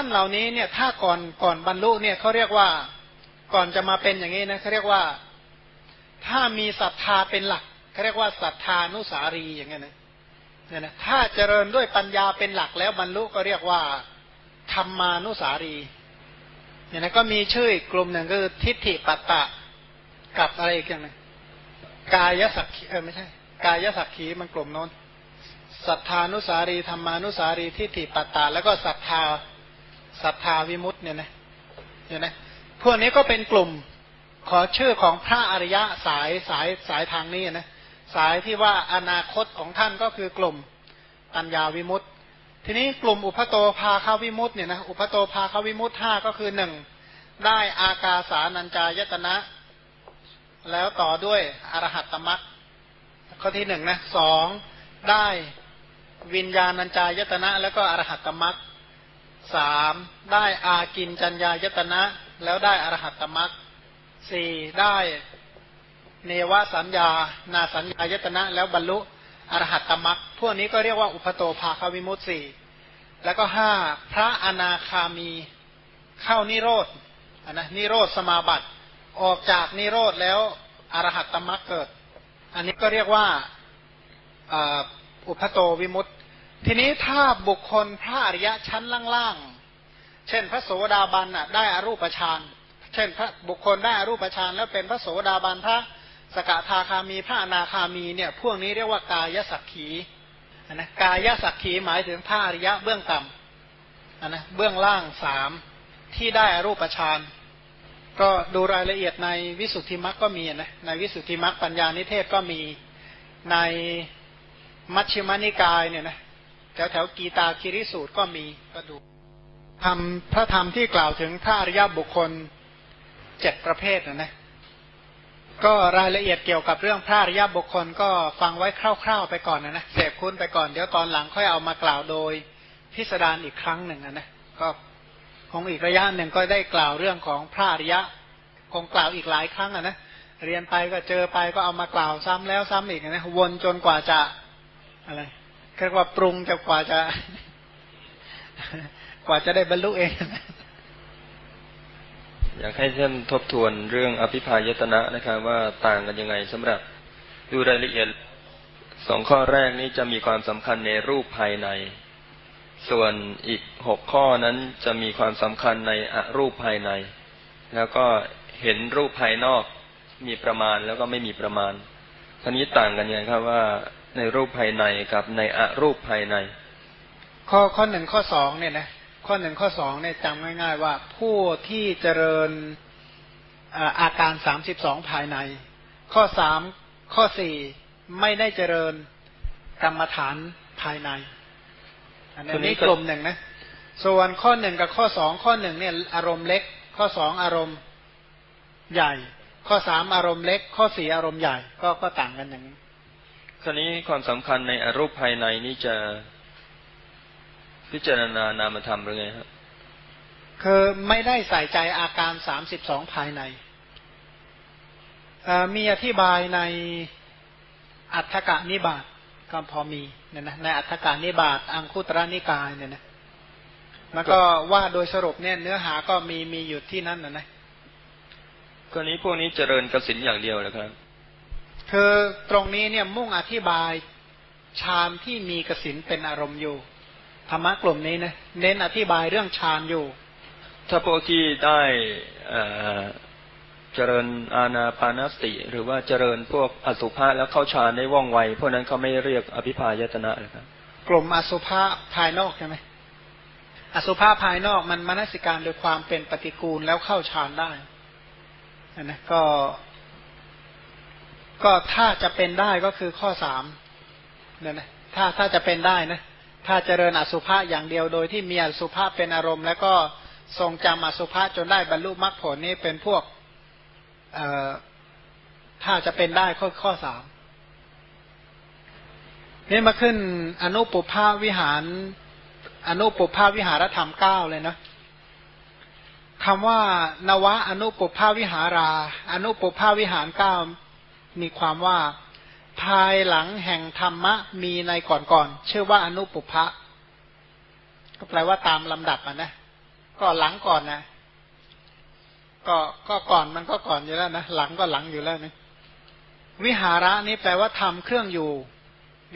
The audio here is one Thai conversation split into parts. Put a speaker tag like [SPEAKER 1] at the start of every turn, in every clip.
[SPEAKER 1] ท่านเหล่านี้เนี่ยถ้าก่อนก่อนบรรลุเนี่ยเขาเรียกว่าก่อนจะมาเป็นอย่างนี้นะเขาเรียกว่าถ้ามีศรัทธาเป็นหลักเขาเรียกว่าศรัทธานุสารีอย่างเงี้ยนะเนี่ยนะถ้าเจริญด้วยปัญญาเป็นหลักแล้วบรรลุก็เรียกว่าธรรมานุสารีเนี่ยนะก็มีชื่ออีกกลุ่มหนึ่งก็คือทิฏฐิปัตตะกับอะไรอีกอย่างนึงกายสักขีเออไม่ใช่ กายสักขีมันกลุ่มโน้นศรัทธานุสารีธรรมานุสารีทิฏฐิปัตตาแล้วก็ศรัทธา ศรัทธาวิมุตต์เนี่ยนะเนี่ยนะพวกนี้ก็เป็นกลุ่มขอชื่อของพระอริยะสายสายสายทางนี้นะสายที่ว่าอนาคตของท่านก็คือกลุ่มปัญญาวิมุตต์ทีนี้กลุ่มอุปโตภาคาวิมุตต์เนี่ยนะอุปโตภาคาวิมุตต์ห้าก็คือหนึ่งได้อากาสานัญจายตนะ แล้วต่อด้วยอรหัตตมัคข้อที่หนึ่งนะสองได้วิญญาณัญจายตนะ แล้วก็อรหัตตมัค สามได้อากินจัญญายตนะ แล้วได้อรหัตตมัคสี่ได้เนวสัญญา นาสัญญายตนะ แล้วบรรลุอรหัตตมัคพวกนี้ก็เรียกว่าอุปโตภาควิมุตสี่แล้วก็ห้าพระอนาคามีเข้านิโรธนะนิโรธสมาบัติ ออกจากนิโรธแล้วอรหัตตมัคเกิด อันนี้ก็เรียกว่าอุปโตวิมุต ทีนี้ถ้าบุคคลพระอริยะชั้นล่างๆ เช่นพระโสดาบันน่ะได้อารูปฌาน เช่นพระบุคคลได้อารูปฌานแล้วเป็นพระโสดาบันพระสกทาคามีพระอนาคามีเนี่ยพวกนี้เรียกว่ากายสักขีนะกายสักขีหมายถึงพระอริยะเบื้องต่ำนะเบื้องล่างสามที่ได้อารูปฌานก็ดูรายละเอียดในวิสุทธิมรรคก็มีนะในวิสุทธิมรรคปัญญานิเทศก็มีในมัชฌิมานิกายเนี่ยนะ แถวแถวกีตาคิริสูตรก็มีก็ดูทำพระธรรมที่กล่าวถึงพระอริยบุคคลเจ็ดประเภทนะนะก็รายละเอียดเกี่ยวกับเรื่องพระอริยบุคคลก็ฟังไว้คร่าวๆไปก่อนนะนะเสพคุ้นไปก่อนเดี๋ยวตอนหลังค่อยเอามากล่าวโดยพิสดารอีกครั้งหนึ่งนะนะก็คงอีกระยะหนึ่งก็ได้กล่าวเรื่องของพระอริยะ คงกล่าวอีกหลายครั้งนะนะเรียนไปก็เจอไปก็เอามากล่าวซ้ำแล้วซ้ำอีกนะวนจนกว่าจะอะไร เรียกว่าปรุงจะกว่าจะ กว่าจะได้บรรลุเอง
[SPEAKER 2] อยากให้ท่านทบทวนเรื่องอภิพายตนะนะครับ ว่าต่างกันยังไงสำหรับดูรายละเอียดสองข้อแรกนี้จะมีความสำคัญในรูปภายใน ส่วนอีกหกข้อนั้นจะมีความสำคัญในอรูปภายใน แล้วก็เห็นรูปภายนอกมีประมาณแล้วก็ไม่มีประมาณท่านี้ต่างกันยังไงครับว่า ในรูปภายในกับในอรูปภายใน
[SPEAKER 1] ข้อข้อหนึ่งข้อสองเนี่ยนะข้อหนึ่งข้อสองเนี่ยจำง่าย ๆ ว่า ผู้ที่เจริญอาการสามสิบสองภายใน ข้อสามข้อสี่ไม่ได้เจริญกรรมฐานภายใน อันนี้กลุ่มหนึ่งนะ ส่วนข้อหนึ่งกับข้อสองข้อหนึ่งเนี่ยอารมณ์เล็ก ข้อสองอารมณ์ใหญ่ ข้อสามอารมณ์เล็ก ข้อสี่อารมณ์ใหญ่ก็ก็ต่างกันอย่างนี้
[SPEAKER 2] คราวนี้ความสำคัญในอรูปภายในนี่จะพิจารณานามธรรมหรือไงครับ
[SPEAKER 1] คือไม่ได้ใส่ใจอาการสามสิบสองภายใน มีอธิบายในอัฏฐกานิบาตก็พอมีเนี่ยนะในอัฏฐกานิบาตอังคุตระนิกายเนี่ยนะมันก็ว่าโดยสรุปเนี่ยเนื้อหาก็มีมีอยู่ที่นั่นนะนะ
[SPEAKER 2] กรณีพวกนี้เจริญกสินอย่างเดียวนะครับ
[SPEAKER 1] คือตรงนี้เนี่ยมุ่งอธิบายฌานที่มีกสินเป็นอารมณ์อยู่ธรรมะกลุ่มนี้นะเน้นอธิบายเรื่องฌานอยู่
[SPEAKER 2] ถ้าพวกที่ได้เจริญอาณาปานสติ หรือว่าเจริญพวกอสุภะแล้วเข้าฌานได้ว่องไวพวกนั้นเขาไม่เรียกอภิพายตนะเลยครับ
[SPEAKER 1] กลุ่มอสุภะภายนอกใช่ไหมอสุภะภายนอกมันมนสิการโดยความเป็นปฏิกูลแล้วเข้าฌานได้นะก็ ก็ถ้าจะเป็นได้ก็คือข้อสามเนี่ยนะถ้าถ้าจะเป็นได้นะถ้าเจริญอสุภะอย่างเดียวโดยที่มีอสุภะเป็นอารมณ์ แล้วก็ทรงจำอสุภะจนได้บรรลุมรรคผลนี้เป็นพวกเอ่อถ้าจะเป็นได้ข้อข้อสามนี่มาขึ้นอนุปุภาวิหาร อนุปุภาวิหารธรรมเก้าเลยนะคำว่านวะอนุปภาวิหารา อนุปภาวิหารเก้า มีความว่า ภายหลังแห่งธรรมะมีในก่อนๆชื่อว่าอนุปุพะก็แปลว่าตามลำดับอะนะก็หลังก่อนนะก็ก็ก่อนมันก็ก่อนอยู่แล้วนะหลังก็หลังอยู่แล้วนี่วิหาระนี่แปลว่าทำเครื่องอยู่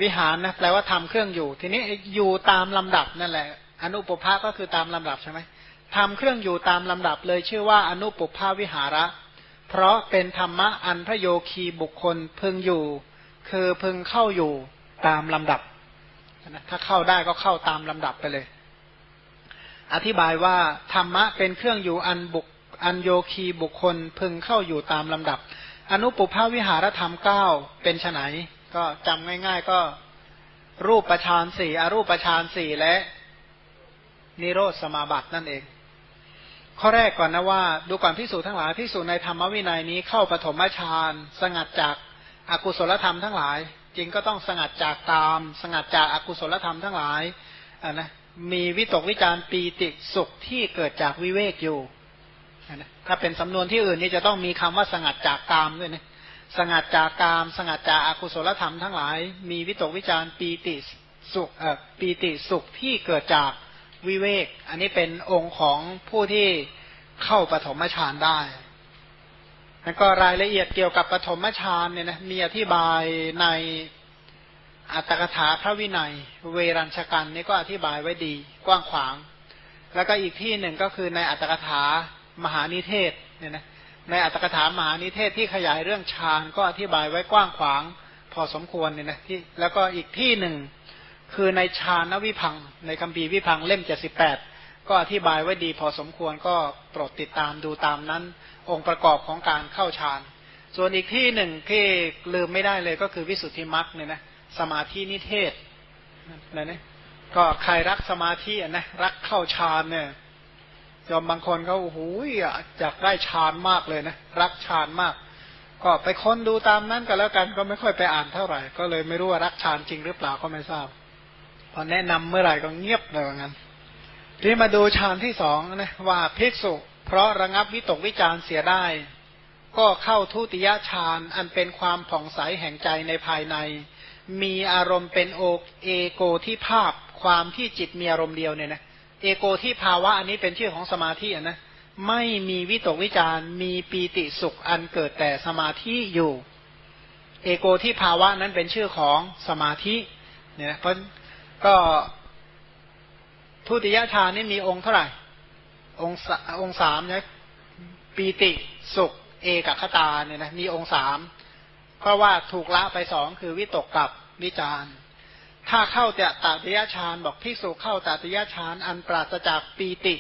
[SPEAKER 1] วิหารนะแปลว่าทำเครื่องอยู่ ทีนี้อยู่ตามลำดับนั่นแหละ อนุปภาก็คือตามลำดับใช่ไหมทำเครื่องอยู่ตามลำดับเลยชื่อว่าอนุปภาวิหาระ เพราะเป็นธรรมะอันพระโยคีบุคคลพึงอยู่ คือพึงเข้าอยู่ตามลำดับนะถ้าเข้าได้ก็เข้าตามลำดับไปเลย อธิบายว่าธรรมะเป็นเครื่องอยู่อันบุคอันโยคีบุคคลพึงเข้าอยู่ตามลำดับ อนุปุภาวิหารธรรมเก้าเป็นไนก็จำง่าย ๆ ก็รูปประชานสี่อรูปประชานสี่และ นิโรธสมาบัตินั่นเอง ข้อแรกก่อนนะว่า ดูก่อนพิสูจน์ทั้งหลายพิสูจน์ในธรรมวินัยนี้เข้าปฐมฌานสงัดจากอากุศลธรรมทั้งหลาย จริงก็ต้องสงัดจากตาม สงัดจากอากุศลธรรมทั้งหลายอ่านะมีวิตกวิจารปีติสุขที่เกิดจากวิเวกอยู่นะถ้าเป็นสำนวนที่อื่นนี่จะต้องมีคำว่าสงัดจากกามด้วยนะสงัดจากกาม สงัดจากอากุศลธรรมทั้งหลาย มีวิตกวิจารปีติสุขเอ่อปีติสุขที่เกิดจาก วิเวก อันนี้เป็นองค์ของผู้ที่เข้าปฐมฌานได้ แล้วก็รายละเอียดเกี่ยวกับปฐมฌานเนี่ยนะมีอธิบายในอัตถกถาพระวินัย เวรัญชกันนี่ก็อธิบายไว้ดีกว้างขวาง แล้วก็อีกที่หนึ่งก็คือในอัตถกถามหานิเทศเนี่ยนะในอัตถกถามหานิเทศที่ขยายเรื่องฌานก็อธิบายไว้กว้างขวาง พอสมควรเนี่ยนะที่แล้วก็อีกที่หนึ่ง คือในฌานวิพังในคัมภีวิพังเล่มเจ็ดสิบแปดก็อธิบายไว้ดีพอสมควรก็โปรดติดตามดูตามนั้น องค์ประกอบของการเข้าฌาน ส่วนอีกที่หนึ่งที่ลืมไม่ได้เลยก็คือวิสุทธิมรรคเนี่ยนะสมาธินิเทศนะเนี่ยก็ใครรักสมาธินะรักเข้าฌานเนี่ยยอมบางคนเขาโอ้โหอยากได้ฌานมากเลยนะรักฌานมาก ก็ไปค้นดูตามนั้นก็แล้วกันก็ไม่ค่อยไปอ่านเท่าไหร่ ก็เลยไม่รู้ว่ารักฌานจริงหรือเปล่าก็ไม่ทราบ พอแนะนำเมื่อไหร่ก็เงียบเลยว่างั้นทีมาดูฌานที่สองนะว่าภิกษุ เพราะระงับวิตกวิจารเสียได้ ก็เข้าทุติยฌานอันเป็นความผ่องใสแห่งใจในภายใน มีอารมณ์เป็นโอเอโกที่ภาพความที่จิตมีอารมณ์เดียวเนี่ยนะเอโกที่ภาวะอันนี้เป็นชื่อของสมาธินะไม่มีวิตกวิจารมีปีติสุขอันเกิดแต่สมาธิอยู่ เอโกที่ภาวะนั้นเป็นชื่อของสมาธิเนี่ยเพราะ ก็ทุติยฌานนี่มีองค์เท่าไหร่ องค์องค์สามนี่ยปีติสุข เอกคตาเนี่ยนะมีองค์สามเพราะว่าถูกละไปสองคือวิตกกับวิจารถ้าเข้าแต่ตติยฌานบอกพิสูจเข้าตติยฌานอันปราศจากปีติ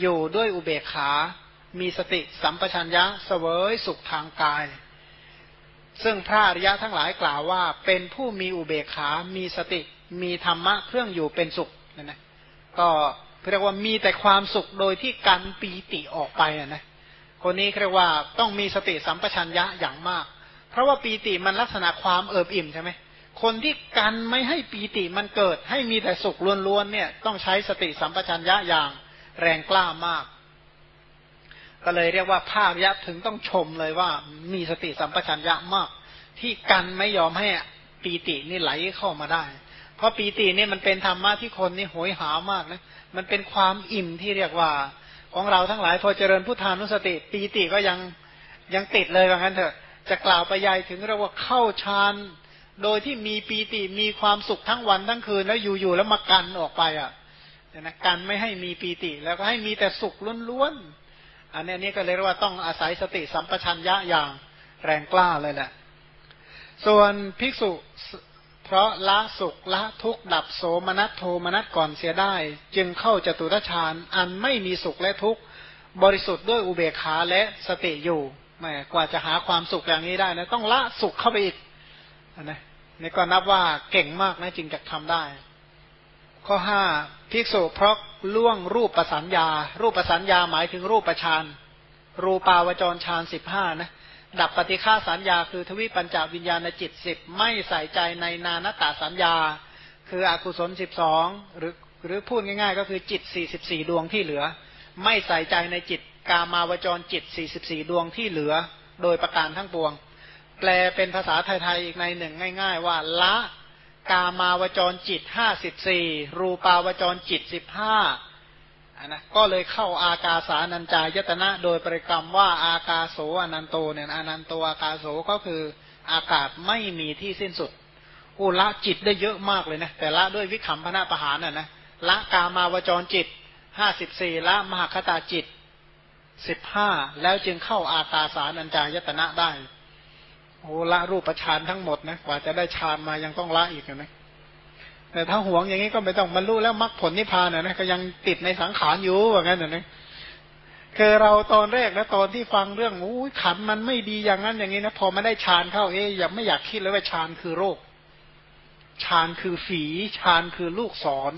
[SPEAKER 1] อยู่ด้วยอุเบกขา มีสติสัมปชัญญะเสวยสุขทางกาย ซึ่งพระอริยะทั้งหลายกล่าวว่า เป็นผู้มีอุเบกขา มีสติ มีธรรมะเครื่องอยู่เป็นสุขนะนะก็เรียกว่ามีแต่ความสุขโดยที่กันปีติออกไปนะ คนนี้เรียกว่าต้องมีสติสัมปชัญญะอย่างมาก เพราะว่าปีติมันลักษณะความเอิบอิ่มใช่ไหมคนที่กันไม่ให้ปีติมันเกิด ให้มีแต่สุขล้วนๆเนี่ย ต้องใช้สติสัมปชัญญะอย่างแรงกล้ามาก ก็เลยเรียกว่าภาคยัถึงต้องชมเลยว่ามีสติสัมปชัญญะมาก ที่กันไม่ยอมให้ปีตินี่ไหลเข้ามาได้ เพราะปีติเนี่ยมันเป็นธรรมะที่คนนี่โหยหามากนะมันเป็นความอิ่มที่เรียกว่า ของเราทั้งหลายพอเจริญพุทธานุสติ ปีติก็ยังยังติดเลยว่างั้นเถอะ จะกล่าวไปยายถึงเรียกว่าเข้าฌานโดยที่มีปีติมีความสุขทั้งวันทั้งคืน แล้วอยู่ๆแล้วมากันออกไปอะนะกันไม่ให้มีปีติ แล้วก็ให้มีแต่สุขล้วนๆอันนี้นี่ก็เลยเรียกว่าต้องอาศัยสติสัมปชัญญะอย่างแรงกล้าเลยแหละส่วนภิกษุ เพราะละสุขละทุกข์ดับโสมนัสโทมนัสก่อนเสียได้ จึงเข้าจตุตฌานอันไม่มีสุขและทุกข์บริสุทธิ์ด้วยอุเบกขาและสติอยู่แม่กว่าจะหาความสุขอย่างนี้ได้นะต้องละสุขเข้าไปอีกนะนี่ก็นับว่าเก่งมากนะจึงจะทำได้ ข้อห้าภิกษุเพราะล่วงรูปประสัญญา รูปประสัญญาหมายถึงรูปประชานรูปาวจรฌานสิบห้านะ ดับปฏิฆาสัญญา คือทวิปัญจวิญญาณจิตสิบไม่ใส่ใจในนานตาสัญญา คืออกุศลสิบสองหรือหรือพูดง่ายๆ ก็คือจิตสี่สิบสี่ดวงที่เหลือ ไม่ใส่ใจในจิตกามาวจรจิตสี่สิบสี่ดวงที่เหลือ โดยประการทั้งปวง แปลเป็นภาษาไทยๆอีกในหนึ่งง่าย ๆ ว่าละกามาวจรจิตห้าสิบสี่รูปาวจรจิตสิบห้า นะก็เลยเข้าอากาสานัญจายตนะโดยบริกรรมว่าอากาโสอนันโตเนี่ยอนันโตอากาโสก็คืออากาศไม่มีที่สิ้นสุดอุละจิตได้เยอะมากเลยนะแต่ละด้วยวิคัมพนาประหารน่ะนะละกามาวจรจิตห้าสิบสี่ละมหคตาจิตสิบห้าแล้วจึงเข้าอากาสานัญจายตนะได้โอ้ละรูปฌานทั้งหมดนะกว่าจะได้ฌานมายังต้องละอีกนะ แต่ถ้าหวงอย่างนี้ก็ไม่ต้องบรรลุแล้วมรรคผลนิพพานนะก็ยังติดในสังขารอยู่ว่างั้นนะคือเราตอนแรกนะตอนที่ฟังเรื่องอู้ขันมันไม่ดีอย่างนั้นอย่างนี้นะพอมาได้ฌานเข้าเอ๊ยยังไม่อยากคิดเลยว่าฌานคือโรคฌานคือฝีฌานคือลูกศร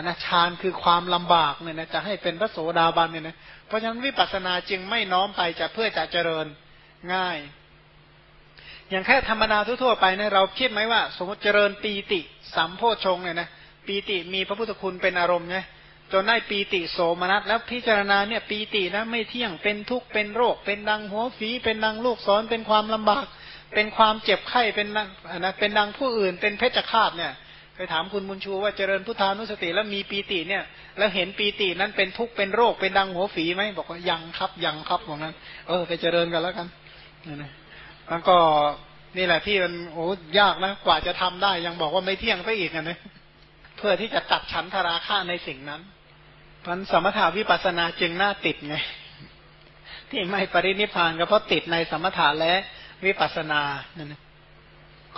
[SPEAKER 1] นะฌานคือความลำบากเนี่ยนะจะให้เป็นพระโสดาบันเนี่ยนะเพราะฉะนั้นวิปัสสนาจึงไม่น้อมไปจะเพื่อจะเจริญง่าย อย่างแค่ธรรมดาทั่วๆไปเนี่ยเราคิดไหมว่า สมมติเจริญปีติสัมโพชงเนี่ยนะปีติมีพระพุทธคุณเป็นอารมณ์ไงจนได้ปีติโสมนัสแล้วพิจารณาเนี่ยปีตินะไม่เที่ยงเป็นทุกข์เป็นโรค เป็นดังหัวฝีเป็นดังลูกศรเป็นความลำบาก เป็นความเจ็บไข้เป็นนะเป็นดังผู้อื่น เป็นเพชฌฆาตเนี่ยไปถามคุณบุญชูว่าเจริญพุทธานุสติแล้วมีปีติเนี่ย แล้วเห็นปีตินั้นเป็นทุกข์เป็นโรคเป็นดังหัวฝีไหมบอกว่ายังครับยังครับของนั้น เออไปเจริญกันแล้วกันนี่น มันก็นี่แหละที่มันโอ้ยากนะกว่าจะทำได้ ยังบอกว่าไม่เที่ยงไปอีกนะเพื่อที่จะตัดฉันทราคะในสิ่งนั้นมันสมถาวิปัสนาจึงน่าติดไงที่ไม่ปรินิพานก็เพราะติดในสมถะและวิปัสนานั่นนะ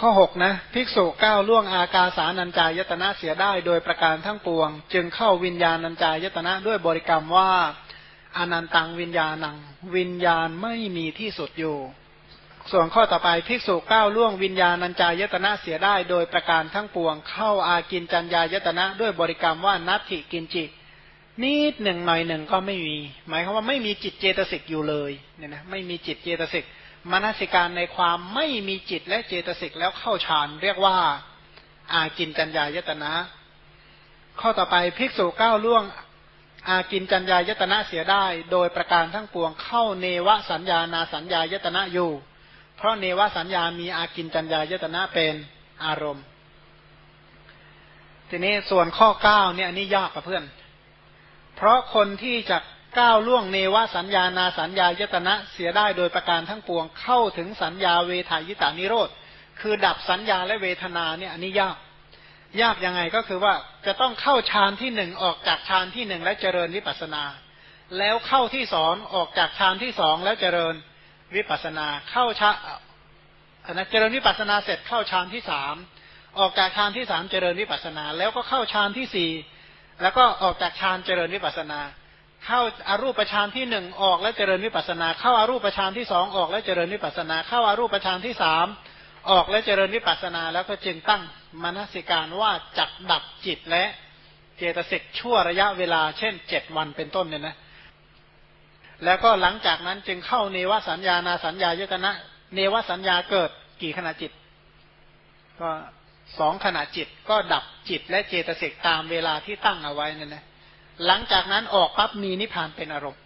[SPEAKER 1] ข้อหกนะภิกษุก้าวล่วงอากาสานัญจายตนะเสียได้โดยประการทั้งปวง จึงเข้าวิญญาณัญจายตนะด้วยบริกรรมว่าอนันตังวิญญาณัง วิญญาณไม่มีที่สุดอยู่ ส่วนข้อต่อไปภิกษุก้าวล่วงวิญญาณัญจายตนะเสียได้ โดยประการทั้งปวงเข้าอากินจัญญายตนะ ด้วยบริกรรมว่านัตถิกินจินิดหนึ่งหน่อยหนึ่งก็ไม่มี หมายความว่าไม่มีจิตเจตสิกอยู่เลยเนี่ยนะไม่มีจิตเจตสิกมนสิการในความไม่มีจิตและเจตสิกแล้วเข้าฌานเรียกว่า อากินจัญญายตนะ ข้อต่อไปภิกษุก้าวล่วงอากินจัญญายตนะเสียได้ โดยประการทั้งปวงเข้าเนวสัญญานาสัญญายตนะอยู่ เพราะเนวสัญญามีอากินจัญญายตนะเป็นอารมณ์ ทีนี้ส่วนข้อเก้าเนี่ยอันนี้ยากกับเพื่อน เพราะคนที่จะก้าวล่วงเนวสัญญานาสัญญายตนะเสียได้โดยประการทั้งปวงเข้าถึงสัญญาเวทายตานิโรธ คือดับสัญญาและเวทนาเนี่ยอันนี้ยาก ยากยังไงก็คือว่าจะต้องเข้าฌานที่หนึ่งออกจากฌานที่หนึ่งและเจริญวิปัสนา แล้วเข้าที่สองออกจากฌานที่สองแล้วเจริญ วิปัสนาเข้าฌานนะเจริญวิปัสนาเสร็จเข้าฌานที่สามออกจากฌานที่สามเจริญวิปัสนา แล้วก็เข้าฌานที่สี่แล้วก็ออกจากฌานเจริญวิปัสนา เข้าอารูปฌานที่หนึ่งออกแล้วเจริญวิปัสนา เข้าอารูปฌานที่สองออกแล้วเจริญวิปัสนา เข้าอารูปฌานที่สามออกแล้วเจริญวิปัสนาแล้วก็จึงตั้งมนสิการว่าจักดับจิตและเจตสิกชั่วระยะเวลาเช่นเจ็ดวันเป็นต้นเนี่ยนะ แล้วก็หลังจากนั้นจึงเข้าเนวสัญญานาสัญญายตนะ เนวสัญญาเกิดกี่ขณะจิต ก็สองขณะจิตก็ดับจิตและเจตสิกตามเวลาที่ตั้งเอาไว้นั่นนะหลังจากนั้นออกปั๊บมีนิพพานเป็นอารมณ์